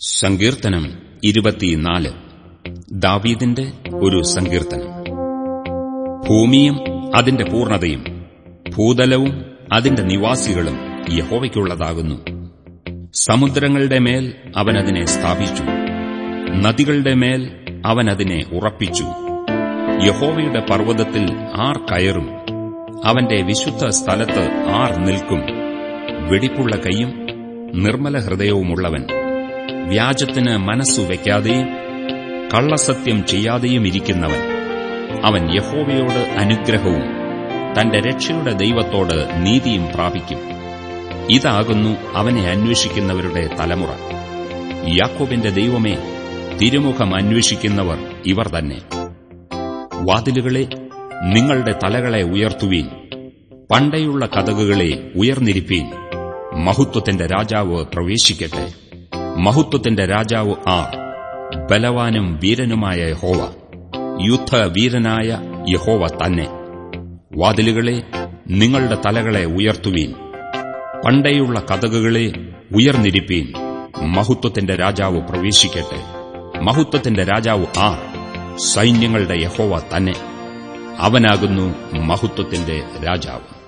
സങ്കീർത്തനം ഇരുപത്തിനാല്. ദാവീദിന്റെ ഒരു സങ്കീർത്തനം. ഭൂമിയും അതിന്റെ പൂർണതയും ഭൂതലവും അതിന്റെ നിവാസികളും യഹോവയ്ക്കുള്ളതാകുന്നു. സമുദ്രങ്ങളുടെ മേൽ അവനതിനെ സ്ഥാപിച്ചു. നദികളുടെ മേൽ അവനതിനെ ഉറപ്പിച്ചു. യഹോവയുടെ പർവതത്തിൽ ആർ കയറും അവന്റെ വിശുദ്ധ സ്ഥലത്ത് ആർ നിൽക്കും. വെടിപ്പുള്ള കൈയും നിർമ്മല ഹൃദയവുമുള്ളവൻ വ്യാജത്തിന് മനസ്സു വയ്ക്കാതെയും കള്ളസത്യം ചെയ്യാതെയും ഇരിക്കുന്നവൻ. അവൻ യഹോവയോട് അനുഗ്രഹവും തന്റെ രക്ഷയുടെ ദൈവത്തോട് നീതിയും പ്രാപിക്കും. ഇതാകുന്നു അവനെ അന്വേഷിക്കുന്നവരുടെ തലമുറ. യാക്കോബിന്റെ ദൈവമേ തിരുമുഖം അന്വേഷിക്കുന്നവർ ഇവർ തന്നെ. വാതിലുകളെ നിങ്ങളുടെ തലകളെ ഉയർത്തുവീൻ. പണ്ടയുള്ള കഥകുകളെ ഉയർന്നിരിപ്പീൻ. മഹത്വത്തിന്റെ രാജാവ് പ്രവേശിക്കട്ടെ. മഹത്വത്തിന്റെ രാജാവ് ആർ ബലവാനും വീരനുമായ യഹോവ യുദ്ധവീരനായ യഹോവ തന്നെ. വാതിലുകളെ നിങ്ങളുടെ തലകളെ ഉയർത്തുവീൻ പണ്ടേയുള്ള കഥകുകളെ ഉയർന്നിരിപ്പീൻ. മഹത്വത്തിന്റെ രാജാവ് പ്രവേശിക്കട്ടെ. മഹത്വത്തിന്റെ രാജാവ് ആർ സൈന്യങ്ങളുടെ യഹോവ തന്നെ. അവനാകുന്നു മഹത്വത്തിന്റെ രാജാവ്.